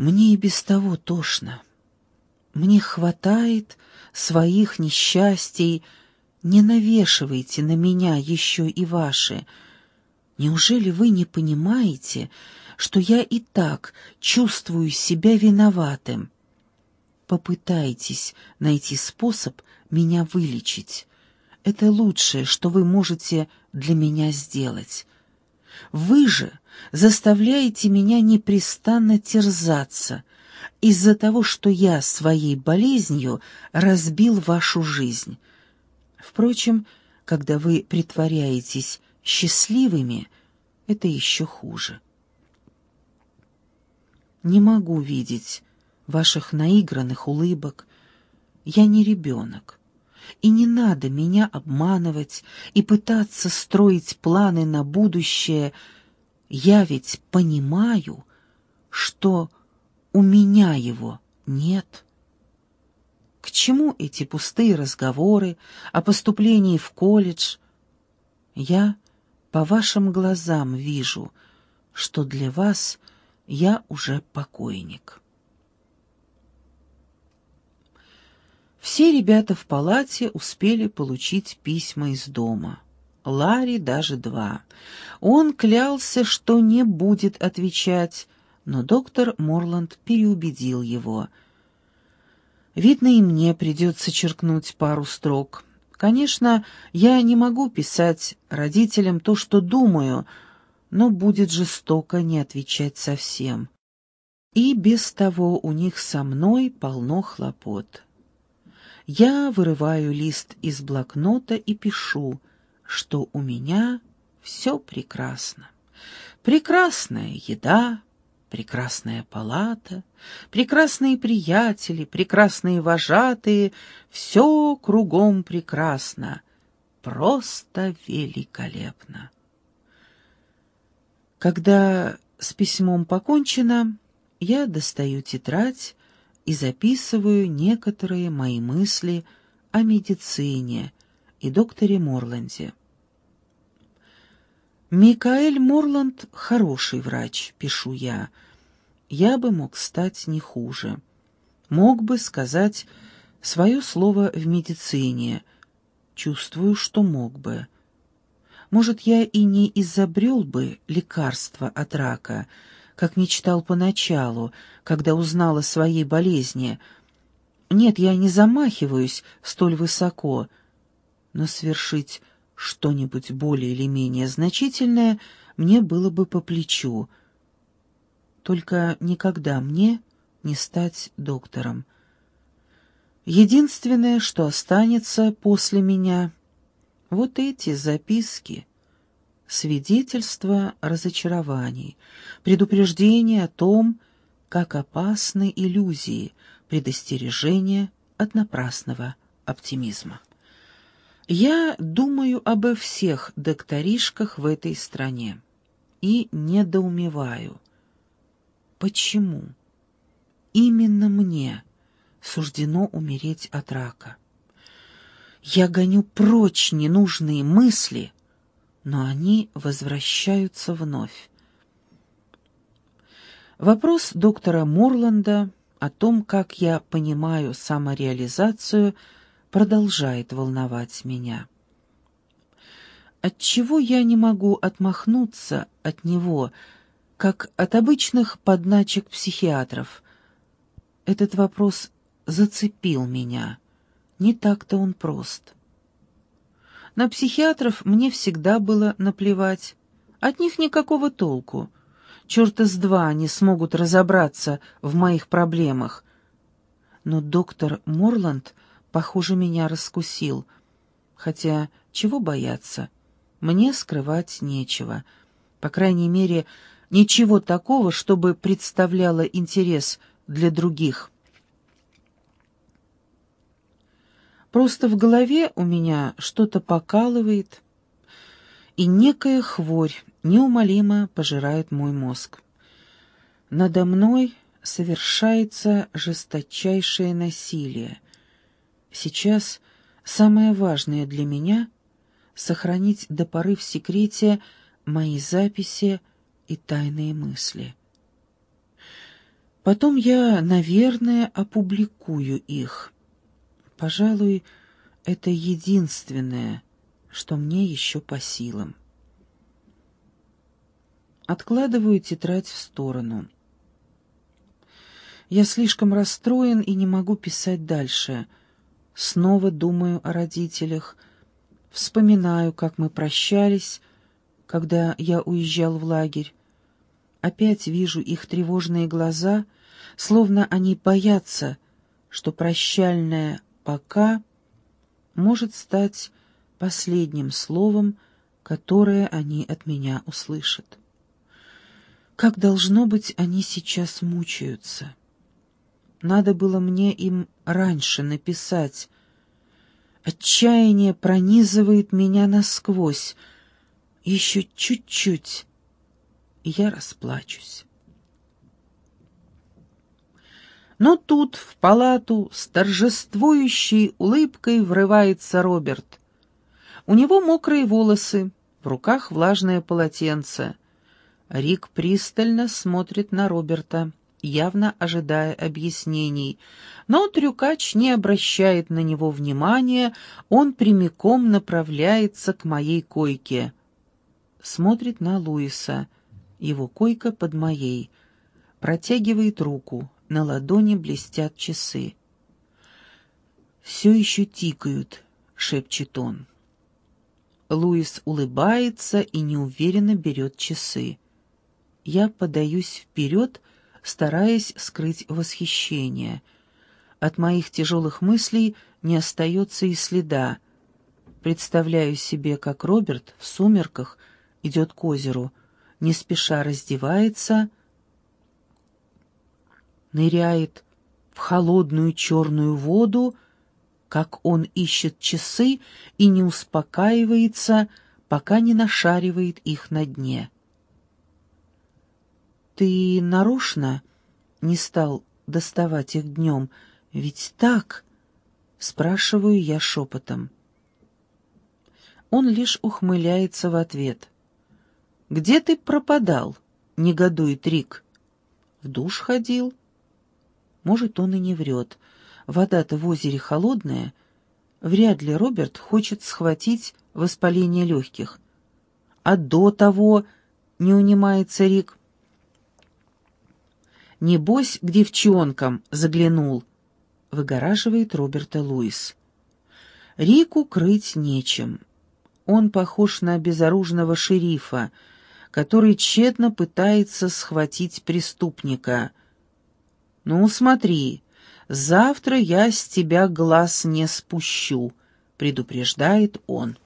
Мне и без того тошно. Мне хватает своих несчастий, не навешивайте на меня еще и ваши. Неужели вы не понимаете, что я и так чувствую себя виноватым? Попытайтесь найти способ меня вылечить. Это лучшее, что вы можете для меня сделать. Вы же заставляете меня непрестанно терзаться из-за того, что я своей болезнью разбил вашу жизнь. Впрочем, когда вы притворяетесь счастливыми, это еще хуже. Не могу видеть ваших наигранных улыбок. Я не ребенок. И не надо меня обманывать и пытаться строить планы на будущее. Я ведь понимаю, что у меня его нет. К чему эти пустые разговоры о поступлении в колледж? Я по вашим глазам вижу, что для вас я уже покойник. Все ребята в палате успели получить письма из дома. Ларри даже два. Он клялся, что не будет отвечать, но доктор Морланд переубедил его. Видно, и мне придется черкнуть пару строк. Конечно, я не могу писать родителям то, что думаю, но будет жестоко не отвечать совсем. И без того у них со мной полно хлопот. Я вырываю лист из блокнота и пишу, что у меня все прекрасно. Прекрасная еда, прекрасная палата, прекрасные приятели, прекрасные вожатые, все кругом прекрасно, просто великолепно. Когда с письмом покончено, я достаю тетрадь и записываю некоторые мои мысли о медицине и докторе Морланде. «Микаэль Морланд — хороший врач», — пишу я. «Я бы мог стать не хуже. Мог бы сказать свое слово в медицине. Чувствую, что мог бы. Может, я и не изобрел бы лекарство от рака, как мечтал поначалу, когда узнал о своей болезни. Нет, я не замахиваюсь столь высоко, но свершить что-нибудь более или менее значительное мне было бы по плечу. Только никогда мне не стать доктором. Единственное, что останется после меня, вот эти записки, свидетельства разочарований, предупреждения о том, как опасны иллюзии, предостережения от напрасного оптимизма. Я думаю обо всех докторишках в этой стране и недоумеваю. Почему именно мне суждено умереть от рака? Я гоню прочь ненужные мысли, но они возвращаются вновь. Вопрос доктора Морланда о том, как я понимаю самореализацию – продолжает волновать меня. Отчего я не могу отмахнуться от него, как от обычных подначек психиатров? Этот вопрос зацепил меня. Не так-то он прост. На психиатров мне всегда было наплевать. От них никакого толку. Черта с два они смогут разобраться в моих проблемах. Но доктор Морланд похоже, меня раскусил. Хотя, чего бояться? Мне скрывать нечего. По крайней мере, ничего такого, чтобы представляло интерес для других. Просто в голове у меня что-то покалывает, и некая хворь неумолимо пожирает мой мозг. Надо мной совершается жесточайшее насилие — Сейчас самое важное для меня — сохранить до поры в секрете мои записи и тайные мысли. Потом я, наверное, опубликую их. Пожалуй, это единственное, что мне еще по силам. Откладываю тетрадь в сторону. Я слишком расстроен и не могу писать дальше. Снова думаю о родителях, вспоминаю, как мы прощались, когда я уезжал в лагерь. Опять вижу их тревожные глаза, словно они боятся, что прощальное «пока» может стать последним словом, которое они от меня услышат. Как должно быть, они сейчас мучаются. Надо было мне им раньше написать. Отчаяние пронизывает меня насквозь. Еще чуть-чуть, и я расплачусь. Но тут в палату с торжествующей улыбкой врывается Роберт. У него мокрые волосы, в руках влажное полотенце. Рик пристально смотрит на Роберта, явно ожидая объяснений, но трюкач не обращает на него внимания, он прямиком направляется к моей койке. Смотрит на Луиса — его койка под моей. Протягивает руку, на ладони блестят часы. «Все еще тикают», — шепчет он. Луис улыбается и неуверенно берет часы. Я подаюсь вперед, стараясь скрыть восхищение. От моих тяжелых мыслей не остается и следа. Представляю себе, как Роберт в сумерках идет к озеру, не спеша раздевается, ныряет в холодную черную воду, как он ищет часы и не успокаивается, пока не нашаривает их на дне. «Ты нарочно не стал доставать их днем, ведь так?» — спрашиваю я шепотом. Он лишь ухмыляется в ответ. «Где ты пропадал?» — негодует Рик. «В душ ходил». Может, он и не врет. Вода-то в озере холодная. Вряд ли Роберт хочет схватить воспаление легких. А до того не унимается Рик. «Небось, к девчонкам заглянул», — выгораживает Роберта Луис. Рику крыть нечем. Он похож на безоружного шерифа, который тщетно пытается схватить преступника. «Ну, смотри, завтра я с тебя глаз не спущу», — предупреждает он.